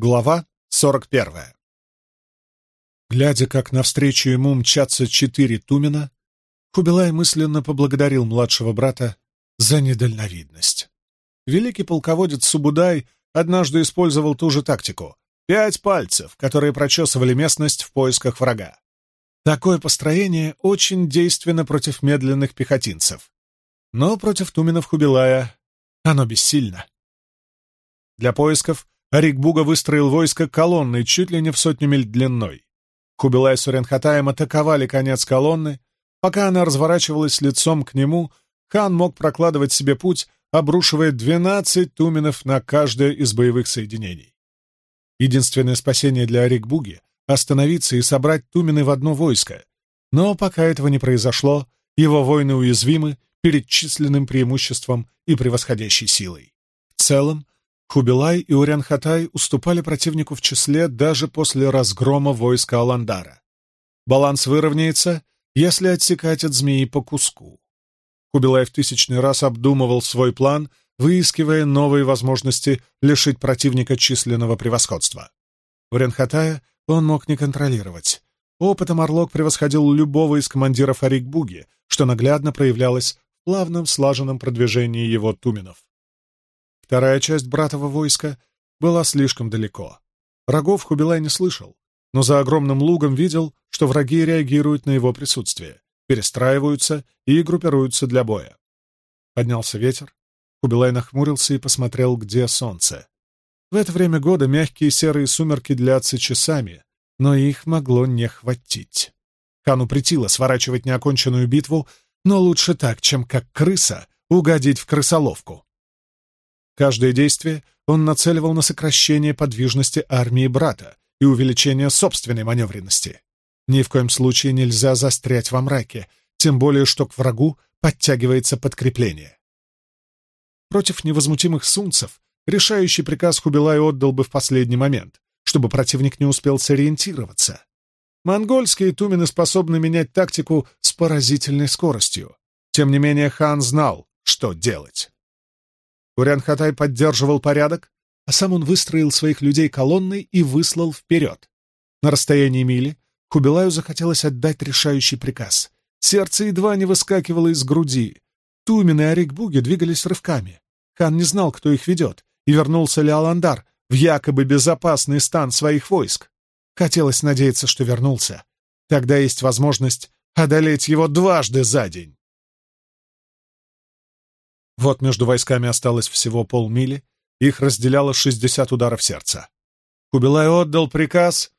Глава сорок первая. Глядя, как навстречу ему мчатся четыре Тумена, Хубилай мысленно поблагодарил младшего брата за недальновидность. Великий полководец Субудай однажды использовал ту же тактику — пять пальцев, которые прочесывали местность в поисках врага. Такое построение очень действенно против медленных пехотинцев. Но против Туменов Хубилая оно бессильно. Для поисков Арикбуга выстроил войско колонной чуть ли не в сотню миль длиной. Хубилай с Уренхатаем атаковали конец колонны. Пока она разворачивалась лицом к нему, хан мог прокладывать себе путь, обрушивая двенадцать туменов на каждое из боевых соединений. Единственное спасение для Арикбуги — остановиться и собрать тумены в одно войско. Но пока этого не произошло, его воины уязвимы перед численным преимуществом и превосходящей силой. В целом, Хубилай и Урянхатай уступали противнику в числе даже после разгрома войска Аландара. Баланс выровняется, если отсекать от змеи по куску. Хубилай в тысячный раз обдумывал свой план, выискивая новые возможности лишить противника численного превосходства. Урянхатая он мог не контролировать. Опытом Орлок превосходил любого из командиров Арикбуги, что наглядно проявлялось в плавном слаженном продвижении его туменов. Вторая часть братова войска была слишком далеко. Рогов Хубилай не слышал, но за огромным лугом видел, что враги реагируют на его присутствие, перестраиваются и группируются для боя. Поднялся ветер. Хубилай нахмурился и посмотрел, где солнце. В это время года мягкие серые сумерки длятся часами, но их могло не хватить. Хану притило сворачивать неоконченную битву, но лучше так, чем как крыса угодить в крысоловку. Каждое действие он нацеливал на сокращение подвижности армии брата и увеличение собственной маневренности. Ни в коем случае нельзя застрять во мраке, тем более что к врагу подтягивается подкрепление. Против невозмутимых сунцев решающий приказ Хубилай отдал бы в последний момент, чтобы противник не успел сориентироваться. Монгольские тумены способны менять тактику с поразительной скоростью. Тем не менее хан знал, что делать. Урян-Хатай поддерживал порядок, а сам он выстроил своих людей колонной и выслал вперед. На расстоянии мили Хубилаю захотелось отдать решающий приказ. Сердце едва не выскакивало из груди. Тумен и Арикбуги двигались рывками. Хан не знал, кто их ведет, и вернулся ли Аландар в якобы безопасный стан своих войск. Хотелось надеяться, что вернулся. Тогда есть возможность одолеть его дважды за день. Вот между войсками осталось всего полмили, их разделяло шестьдесят ударов сердца. Кубилай отдал приказ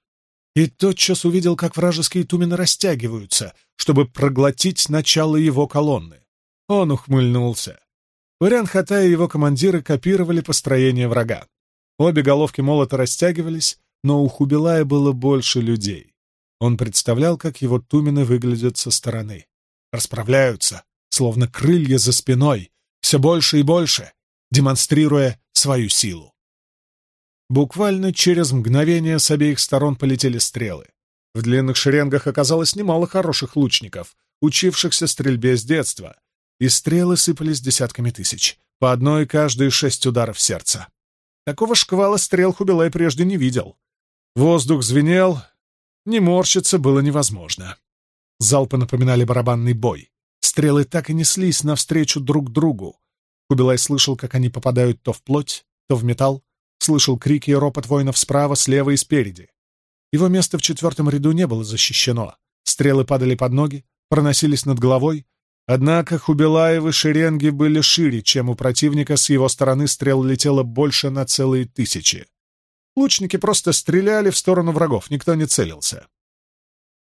и тотчас увидел, как вражеские тумены растягиваются, чтобы проглотить начало его колонны. Он ухмыльнулся. Вариан Хата и его командиры копировали построение врага. Обе головки молота растягивались, но у Хубилая было больше людей. Он представлял, как его тумены выглядят со стороны. Расправляются, словно крылья за спиной, все больше и больше, демонстрируя свою силу. Буквально через мгновение с обеих сторон полетели стрелы. В длинных шеренгах оказалось немало хороших лучников, учившихся стрельбе с детства, и стрелы сыпались десятками тысяч, по одной каждые шесть ударов сердца. Такого шквала стрел Хубилай прежде не видел. Воздух звенел, не морщиться было невозможно. Залпы напоминали барабанный бой. Стрелы так и неслись навстречу друг другу. Кубилай слышал, как они попадают то в плоть, то в металл, слышал крики и ропот воинов справа, слева и спереди. Его место в четвертом ряду не было защищено. Стрелы падали под ноги, проносились над головой. Однако Хубилаевы шеренги были шире, чем у противника, с его стороны стрел летело больше на целые тысячи. Лучники просто стреляли в сторону врагов, никто не целился.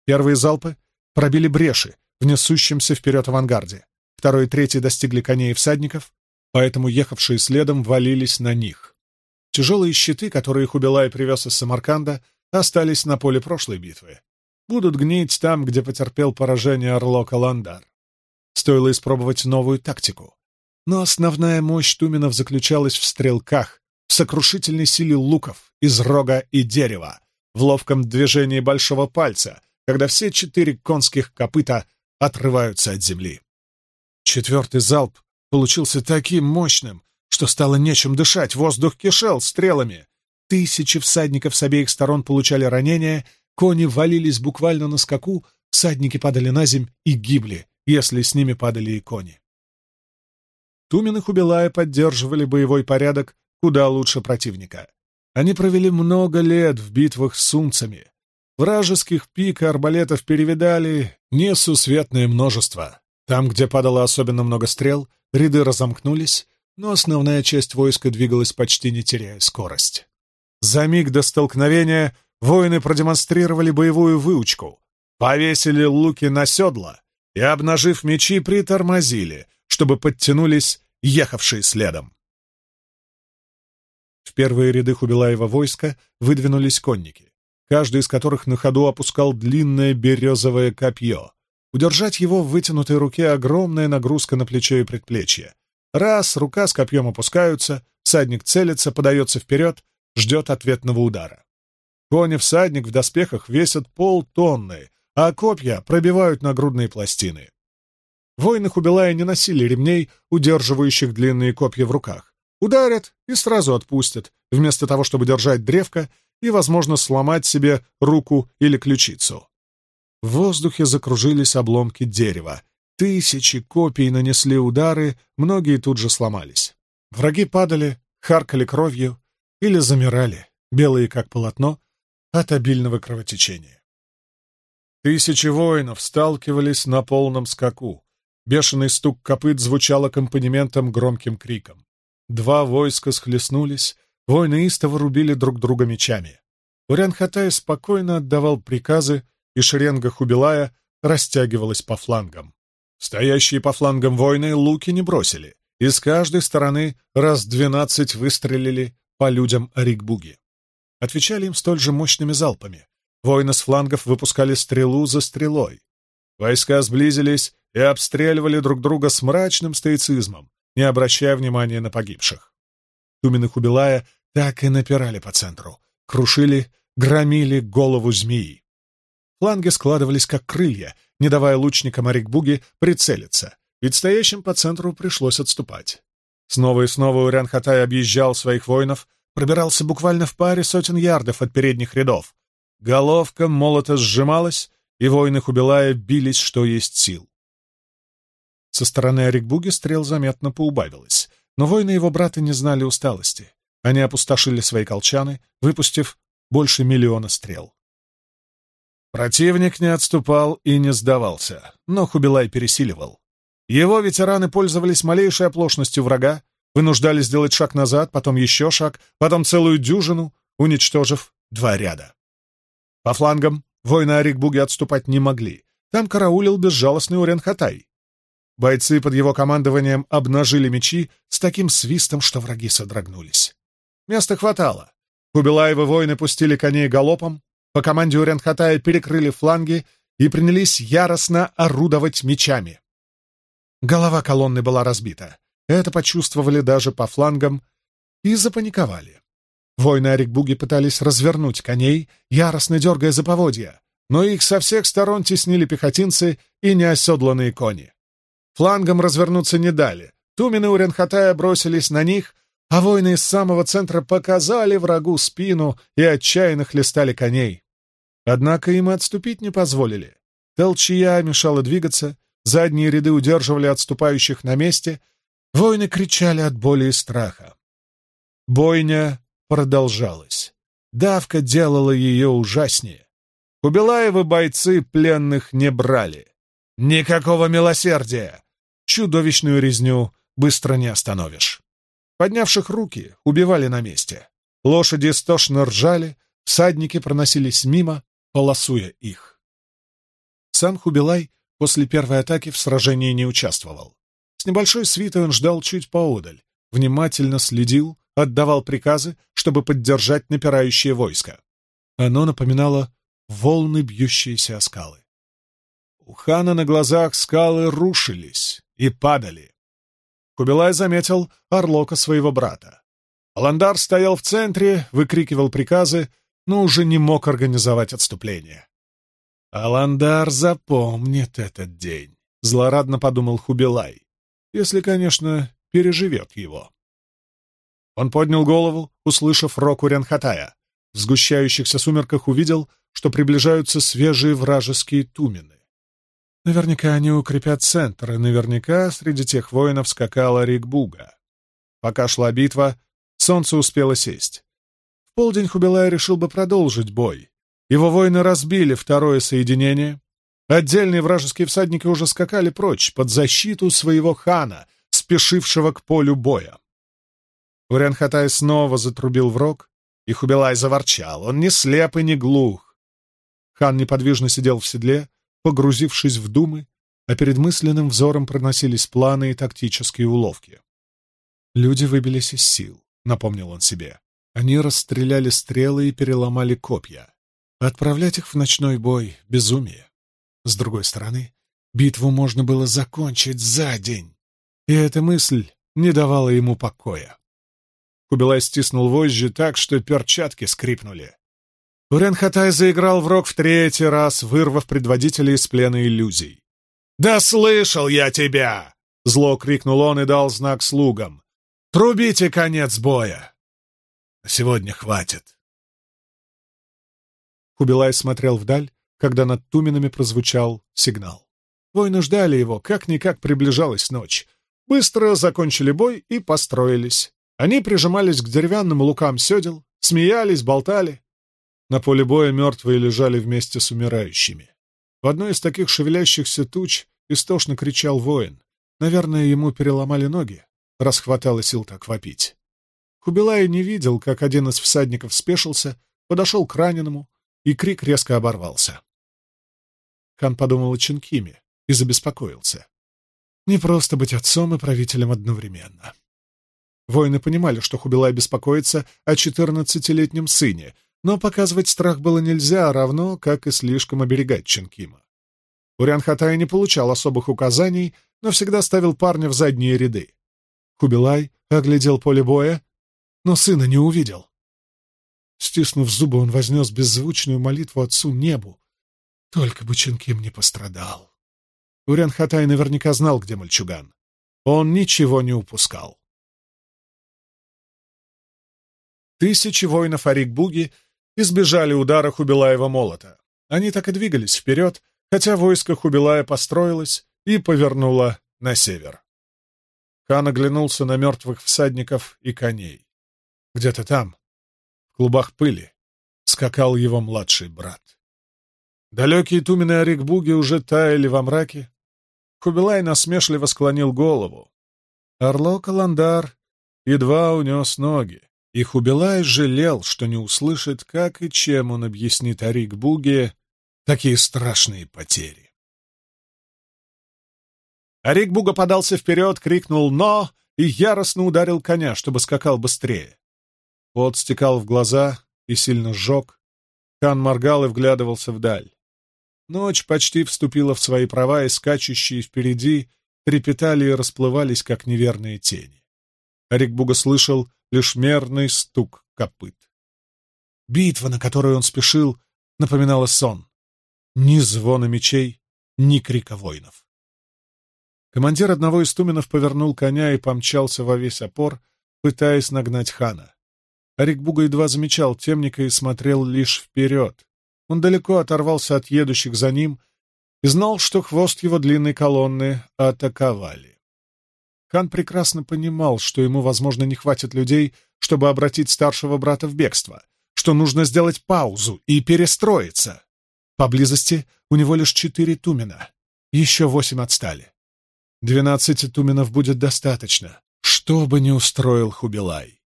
Первые залпы пробили бреши, в несущемся вперед авангарде. Второй и третий достигли коней и всадников, поэтому ехавшие следом валились на них. Тяжелые щиты, которые Хубилай привез из Самарканда, остались на поле прошлой битвы. Будут гнить там, где потерпел поражение Орло Каландар. Стоило испробовать новую тактику. Но основная мощь Туменов заключалась в стрелках, в сокрушительной силе луков из рога и дерева, в ловком движении большого пальца, когда все четыре конских копыта отрываются от земли. Четвертый залп получился таким мощным, что стало нечем дышать, воздух кишел стрелами. Тысячи всадников с обеих сторон получали ранения, кони валились буквально на скаку, всадники падали на земь и гибли, если с ними падали и кони. Тумен и Хубилая поддерживали боевой порядок куда лучше противника. Они провели много лет в битвах с сунцами. Вражеских пик и арбалетов перевидали несусветное множество. Там, где падало особенно много стрел, ряды разомкнулись, но основная часть войска двигалась почти не теряя скорость. За миг до столкновения воины продемонстрировали боевую выучку, повесили луки на седла и, обнажив мечи, притормозили, чтобы подтянулись ехавшие следом. В первые ряды Хубилаева войска выдвинулись конники, каждый из которых на ходу опускал длинное березовое копье. Удержать его в вытянутой руке огромная нагрузка на плечо и предплечье. Раз рука с копьем опускаются, всадник целится, подается вперед, ждет ответного удара. Кони-всадник в доспехах весят полтонны, а копья пробивают нагрудные пластины. Воины Хубилая не носили ремней, удерживающих длинные копья в руках. Ударят и сразу отпустят, вместо того, чтобы держать древко и, возможно, сломать себе руку или ключицу. В воздухе закружились обломки дерева. Тысячи копий нанесли удары, многие тут же сломались. Враги падали, харкали кровью или замирали, белые как полотно, от обильного кровотечения. Тысячи воинов сталкивались на полном скаку. Бешеный стук копыт звучал аккомпанементом громким криком. Два войска схлестнулись, воины истово рубили друг друга мечами. Урянхатай спокойно отдавал приказы, и шеренга Хубилая растягивалась по флангам. Стоящие по флангам воины луки не бросили, и с каждой стороны раз двенадцать выстрелили по людям Арикбуги. Отвечали им столь же мощными залпами. Воины с флангов выпускали стрелу за стрелой. Войска сблизились и обстреливали друг друга с мрачным стоицизмом, не обращая внимания на погибших. Тумен и Хубилая так и напирали по центру, крушили, громили голову змеи. Фланги складывались как крылья, не давая лучникам Арикбуги прицелиться, ведь стоящим по центру пришлось отступать. Снова и снова Урян-Хатай объезжал своих воинов, пробирался буквально в паре сотен ярдов от передних рядов. Головка молота сжималась, и воины Хубилая бились, что есть сил. Со стороны Арикбуги стрел заметно поубавилось, но воины его брата не знали усталости. Они опустошили свои колчаны, выпустив больше миллиона стрел. Противник не отступал и не сдавался, но Хубилай пересиливал. Его ветераны пользовались малейшей оплошностью врага, вынуждали сделать шаг назад, потом еще шаг, потом целую дюжину, уничтожив два ряда. По флангам воины Арикбуги отступать не могли. Там караулил безжалостный Уренхатай. Бойцы под его командованием обнажили мечи с таким свистом, что враги содрогнулись. Места хватало. Кубилаевы воины пустили коней галопом, по команде Уренхатая перекрыли фланги и принялись яростно орудовать мечами. Голова колонны была разбита. Это почувствовали даже по флангам и запаниковали. Воины Арикбуги пытались развернуть коней, яростно дергая за поводья, но их со всех сторон теснили пехотинцы и неоседланные кони. Флангом развернуться не дали. Тумены Уренхатая бросились на них, а воины из самого центра показали врагу спину и отчаянно хлестали коней. Однако им и отступить не позволили. Толчья мешала двигаться, задние ряды удерживали отступающих на месте, воины кричали от боли и страха. Бойня продолжалась. Давка делала ее ужаснее. Кубилаевы бойцы пленных не брали. Никакого милосердия! Чудовищную резню быстро не остановишь. Поднявших руки убивали на месте. Лошади истошно ржали, всадники проносились мимо, полосуя их. Сам Хубилай после первой атаки в сражении не участвовал. С небольшой свитой он ждал чуть поодаль, внимательно следил, отдавал приказы, чтобы поддержать напирающее войско. Оно напоминало волны, бьющиеся о скалы. У хана на глазах скалы рушились и падали. Кубилай заметил Орлока своего брата. Аландар стоял в центре, выкрикивал приказы, но уже не мог организовать отступление. «Аландар запомнит этот день», — злорадно подумал Хубилай, «если, конечно, переживет его». Он поднял голову, услышав рок Урянхатая. В сгущающихся сумерках увидел, что приближаются свежие вражеские тумены. Наверняка они укрепят центр, и наверняка среди тех воинов скакала Рикбуга. Пока шла битва, солнце успело сесть. В полдень Хубилай решил бы продолжить бой. Его воины разбили второе соединение. Отдельные вражеские всадники уже скакали прочь, под защиту своего хана, спешившего к полю боя. Урянхатай снова затрубил в рог, и Хубилай заворчал. Он не слеп и не глух. Хан неподвижно сидел в седле, погрузившись в думы, а перед мысленным взором проносились планы и тактические уловки. «Люди выбились из сил», — напомнил он себе. «Они расстреляли стрелы и переломали копья. Отправлять их в ночной бой — безумие. С другой стороны, битву можно было закончить за день, и эта мысль не давала ему покоя. Кубилай стиснул вожжи так, что перчатки скрипнули. Уренхатай заиграл в рог в третий раз, вырвав предводителя из плена иллюзий. «Да слышал я тебя!» — зло крикнул он и дал знак слугам. «Трубите конец боя!» «Сегодня хватит!» Хубилай смотрел вдаль, когда над Туминами прозвучал сигнал. Воины ждали его, как-никак приближалась ночь. Быстро закончили бой и построились. Они прижимались к деревянным лукам седел, смеялись, болтали. На поле боя мертвые лежали вместе с умирающими. В одной из таких шевелящихся туч истошно кричал воин. Наверное, ему переломали ноги, раз хватало сил так вопить. Хубилай не видел, как один из всадников спешился, подошел к раненому, и крик резко оборвался. Хан подумал о Чинкиме и забеспокоился. Не просто быть отцом и правителем одновременно. Воины понимали, что Хубилай беспокоится о четырнадцатилетнем сыне, но показывать страх было нельзя, равно как и слишком оберегать Ченкима. Урянхатай не получал особых указаний, но всегда ставил парня в задние ряды. Хубилай оглядел поле боя, но сына не увидел. Стиснув зубы, он вознес беззвучную молитву отцу небу. Только бы Ченким не пострадал. Урянхатай наверняка знал, где мальчуган. Он ничего не упускал. Тысячи воинов Арикбуги избежали удара Хубилаева молота. Они так и двигались вперед, хотя войско Хубилая построилось и повернуло на север. Хан оглянулся на мертвых всадников и коней. Где-то там, в клубах пыли, скакал его младший брат. Далекие тумены Арикбуги уже таяли во мраке. Хубилай насмешливо склонил голову. Орло Каландар едва унес ноги. И Хубилай жалел, что не услышит, как и чем он объяснит Арик Буге такие страшные потери. Арик Буга подался вперед, крикнул «Но!» и яростно ударил коня, чтобы скакал быстрее. Пот стекал в глаза и сильно сжег. Хан моргал и вглядывался вдаль. Ночь почти вступила в свои права, и скачущие впереди трепетали и расплывались, как неверные тени. Арик Буга слышал лишь мерный стук копыт. Битва, на которую он спешил, напоминала сон. Ни звона мечей, ни крика воинов. Командир одного из туменов повернул коня и помчался во весь опор, пытаясь нагнать хана. Арикбуга едва замечал темника и смотрел лишь вперед. Он далеко оторвался от едущих за ним и знал, что хвост его длинной колонны атаковали. Хан прекрасно понимал, что ему, возможно, не хватит людей, чтобы обратить старшего брата в бегство, что нужно сделать паузу и перестроиться. Поблизости у него лишь четыре тумена, еще восемь отстали. Двенадцати туменов будет достаточно, что бы ни устроил Хубилай.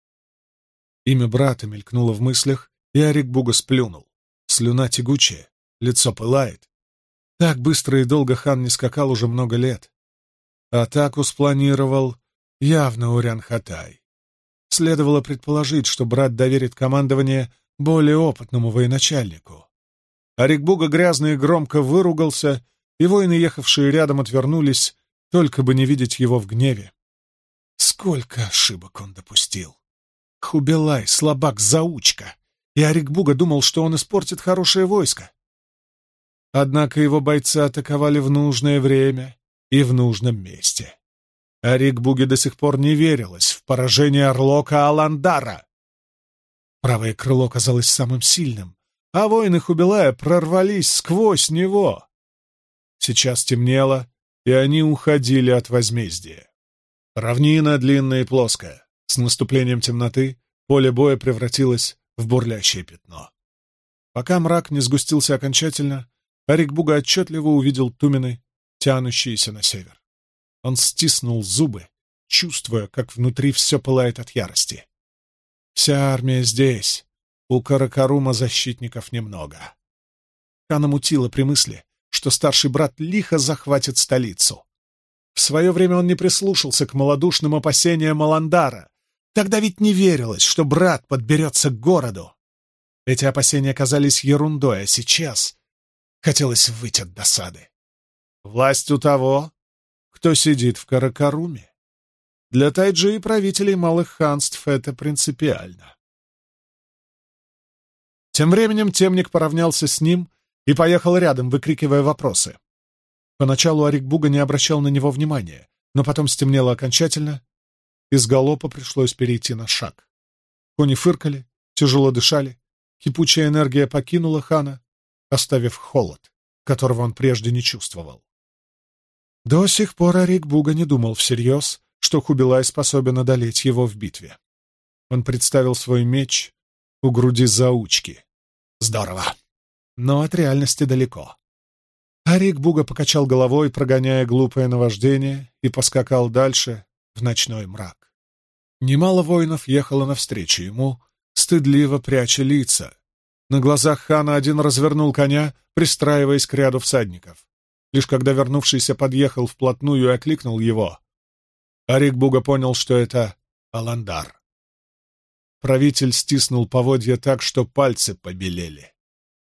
Имя брата мелькнуло в мыслях, и Арик Буга сплюнул. Слюна тягучая, лицо пылает. Так быстро и долго хан не скакал уже много лет. Атаку спланировал явно Урян-Хатай. Следовало предположить, что брат доверит командование более опытному военачальнику. Арикбуга грязно и громко выругался, и воины, ехавшие рядом, отвернулись, только бы не видеть его в гневе. Сколько ошибок он допустил! Хубилай, слабак-заучка, и Арикбуга думал, что он испортит хорошее войско. Однако его бойцы атаковали в нужное время, и в нужном месте. А Рикбуге до сих пор не верилось в поражение Орлока Аландара. Правое крыло казалось самым сильным, а воины Хубилая прорвались сквозь него. Сейчас темнело, и они уходили от возмездия. Равнина длинная и плоская. С наступлением темноты поле боя превратилось в бурлящее пятно. Пока мрак не сгустился окончательно, Арик Буга отчетливо увидел тумены, тянущиеся на север. Он стиснул зубы, чувствуя, как внутри все пылает от ярости. Вся армия здесь. У Каракарума защитников немного. Хана мутила при мысли, что старший брат лихо захватит столицу. В свое время он не прислушался к малодушным опасениям Маландара. Тогда ведь не верилось, что брат подберется к городу. Эти опасения казались ерундой, а сейчас хотелось выйти от досады. Власть у того, кто сидит в Каракаруме. Для тайджи и правителей малых ханств это принципиально. Тем временем темник поравнялся с ним и поехал рядом, выкрикивая вопросы. Поначалу Арикбуга не обращал на него внимания, но потом стемнело окончательно, из галопа пришлось перейти на шаг. Кони фыркали, тяжело дышали, кипучая энергия покинула хана, оставив холод, которого он прежде не чувствовал. До сих пор Арикбуга не думал всерьез, что Хубилай способен одолеть его в битве. Он представил свой меч у груди заучки. Здорово. Но от реальности далеко. Арик Буга покачал головой, прогоняя глупое наваждение, и поскакал дальше, в ночной мрак. Немало воинов ехало навстречу ему, стыдливо пряча лица. На глазах хана один развернул коня, пристраиваясь к ряду всадников. Лишь когда вернувшийся подъехал вплотную и окликнул его, Арик Буга понял, что это Аландар. Правитель стиснул поводья так, что пальцы побелели.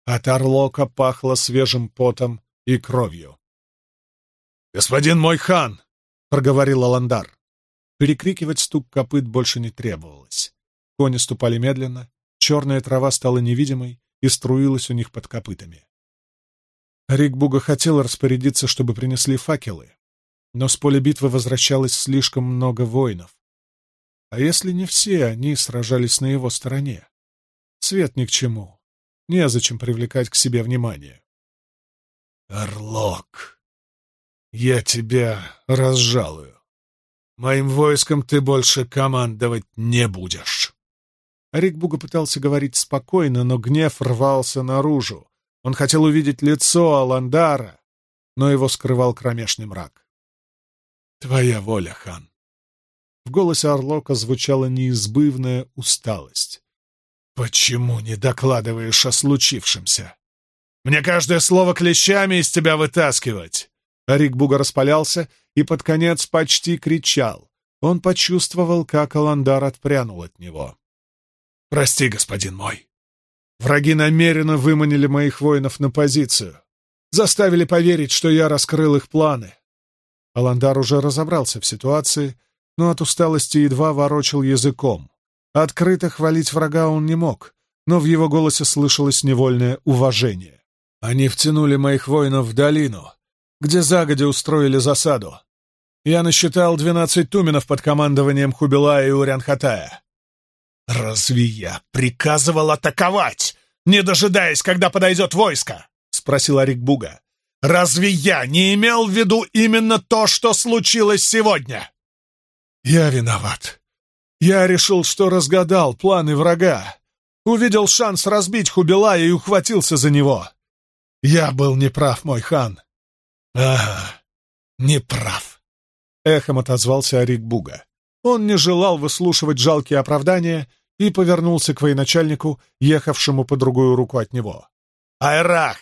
От орлока пахло свежим потом и кровью. «Господин мой хан!» — проговорил Аландар. Перекрикивать стук копыт больше не требовалось. Кони ступали медленно, черная трава стала невидимой и струилась у них под копытами. Рикбуга хотел распорядиться, чтобы принесли факелы, но с поля битвы возвращалось слишком много воинов. А если не все они сражались на его стороне? Свет ни к чему. Незачем привлекать к себе внимание. «Орлок, я тебя разжалую. Моим войском ты больше командовать не будешь». Рикбуга пытался говорить спокойно, но гнев рвался наружу. Он хотел увидеть лицо Аландара, но его скрывал кромешный мрак. «Твоя воля, хан!» В голосе Орлока звучала неизбывная усталость. «Почему не докладываешь о случившемся? Мне каждое слово клещами из тебя вытаскивать!» Арик Буга распалялся и под конец почти кричал. Он почувствовал, как Аландар отпрянул от него. «Прости, господин мой. Враги намеренно выманили моих воинов на позицию, заставили поверить, что я раскрыл их планы. Аландар уже разобрался в ситуации, но от усталости едва ворочил языком. Открыто хвалить врага он не мог, но в его голосе слышалось невольное уважение. «Они втянули моих воинов в долину, где загодя устроили засаду. Я насчитал двенадцать туменов под командованием Хубилая и Урянхатая. «Разве я приказывал атаковать, не дожидаясь, когда подойдет войско?» — спросил Арикбуга. Разве я не имел в виду именно то, что случилось сегодня? Я виноват. Я решил, что разгадал планы врага. Увидел шанс разбить Хубилая и ухватился за него. Я был неправ, мой хан. Ага, неправ. Эхом отозвался Арик Буга. Он не желал выслушивать жалкие оправдания и повернулся к военачальнику, ехавшему по другую руку от него. «Айрах!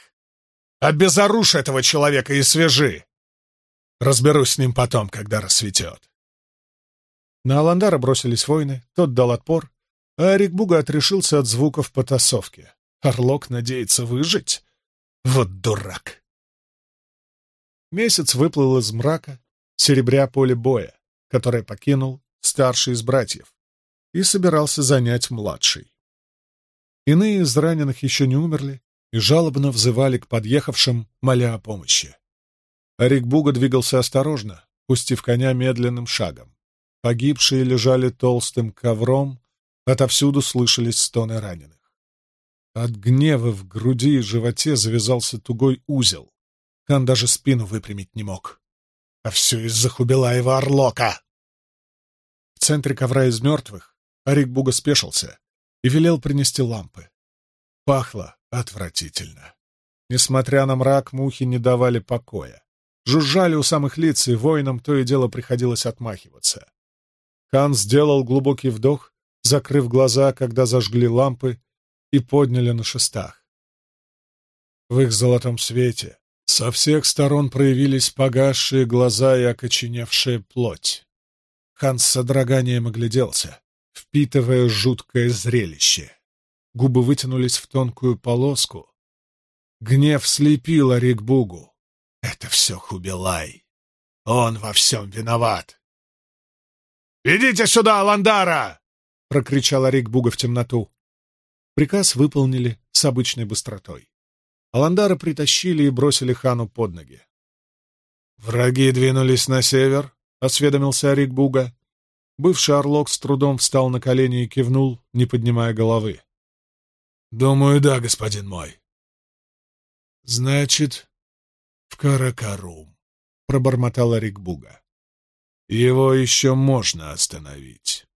Обезоружь этого человека и свяжи. Разберусь с ним потом, когда рассветет. На Аландара бросились воины, тот дал отпор, а Рикбуга отрешился от звуков потасовки. Орлок надеется выжить? Вот дурак! Месяц выплыл из мрака, серебря поле боя, которое покинул старший из братьев, и собирался занять младший. Иные из раненых еще не умерли, и жалобно взывали к подъехавшим, моля о помощи. Арик Буга двигался осторожно, пустив коня медленным шагом. Погибшие лежали толстым ковром, отовсюду слышались стоны раненых. От гнева в груди и животе завязался тугой узел. Хан даже спину выпрямить не мог. А все из-за Хубилаева Орлока! В центре ковра из мертвых Арик Буга спешился и велел принести лампы. Пахло отвратительно. Несмотря на мрак, мухи не давали покоя. Жужжали у самых лиц, и воинам то и дело приходилось отмахиваться. Хан сделал глубокий вдох, закрыв глаза, когда зажгли лампы и подняли на шестах. В их золотом свете со всех сторон проявились погасшие глаза и окоченевшая плоть. Хан с содроганием огляделся, впитывая жуткое зрелище. Губы вытянулись в тонкую полоску, Гнев слепил Арикбугу. Это все Хубилай. Он во всем виноват. «Идите сюда, Ландара!» — прокричал Арикбуга в темноту. Приказ выполнили с обычной быстротой. Аландара притащили и бросили хану под ноги. «Враги двинулись на север», — осведомился Арикбуга. Бывший орлок с трудом встал на колени и кивнул, не поднимая головы. «Думаю, да, господин мой. «Значит, в Каракарум», — пробормотал Рикбуга. «Его еще можно остановить».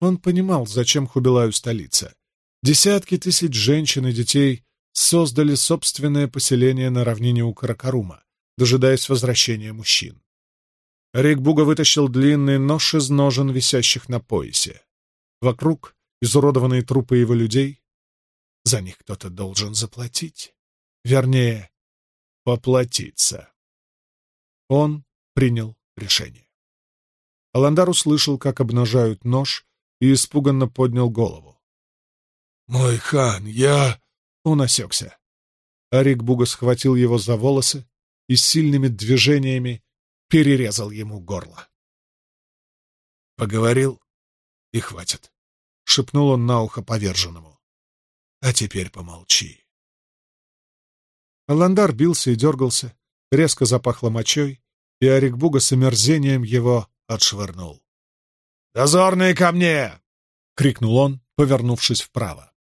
Он понимал, зачем Хубилаю столица. Десятки тысяч женщин и детей создали собственное поселение на равнине у Каракарума, дожидаясь возвращения мужчин. Рикбуга вытащил длинный нож из ножен, висящих на поясе. Вокруг изуродованные трупы его людей. За них кто-то должен заплатить. Вернее, поплатиться. Он принял решение. Аландар услышал, как обнажают нож, и испуганно поднял голову. «Мой хан, я...» Он осекся. Арик Буга схватил его за волосы и сильными движениями перерезал ему горло. Поговорил, и хватит, — шепнул он на ухо поверженному. — А теперь помолчи. Аландар бился и дергался, резко запахло мочой, и Арикбуга с омерзением его отшвырнул. «Дозорные ко мне!» — крикнул он, повернувшись вправо.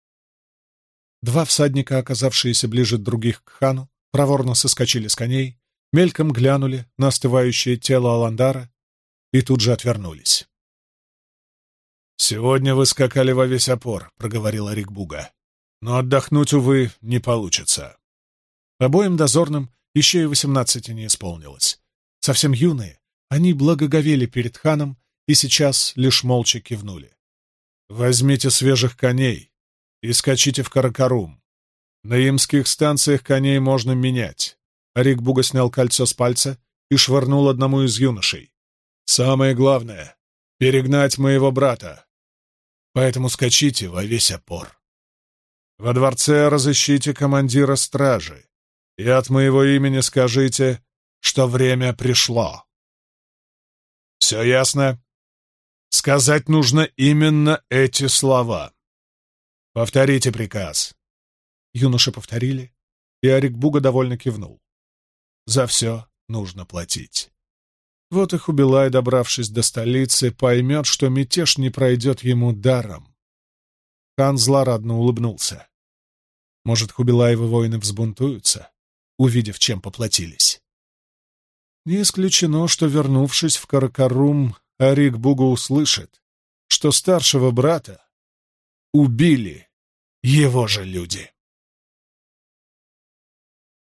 Два всадника, оказавшиеся ближе других к хану, проворно соскочили с коней, мельком глянули на остывающее тело Аландара и тут же отвернулись. «Сегодня вы скакали во весь опор», — проговорил Арикбуга. «Но отдохнуть, увы, не получится. Обоим дозорным еще и восемнадцати не исполнилось. Совсем юные, они благоговели перед ханом и сейчас лишь молча кивнули. «Возьмите свежих коней и скачите в Каракарум. На имских станциях коней можно менять». Арик Буга снял кольцо с пальца и швырнул одному из юношей. «Самое главное — перегнать моего брата. Поэтому скачите во весь опор. Во дворце разыщите командира стражи и от моего имени скажите, что время пришло. Все ясно? Сказать нужно именно эти слова. Повторите приказ. Юноши повторили, и Арик Буга довольно кивнул. За все нужно платить. Вот их Хубилай, добравшись до столицы, поймет, что мятеж не пройдет ему даром. Хан злорадно улыбнулся. Может, Хубилаевы воины взбунтуются? увидев, чем поплатились. Не исключено, что, вернувшись в Каракарум, Арик Буга услышит, что старшего брата убили его же люди.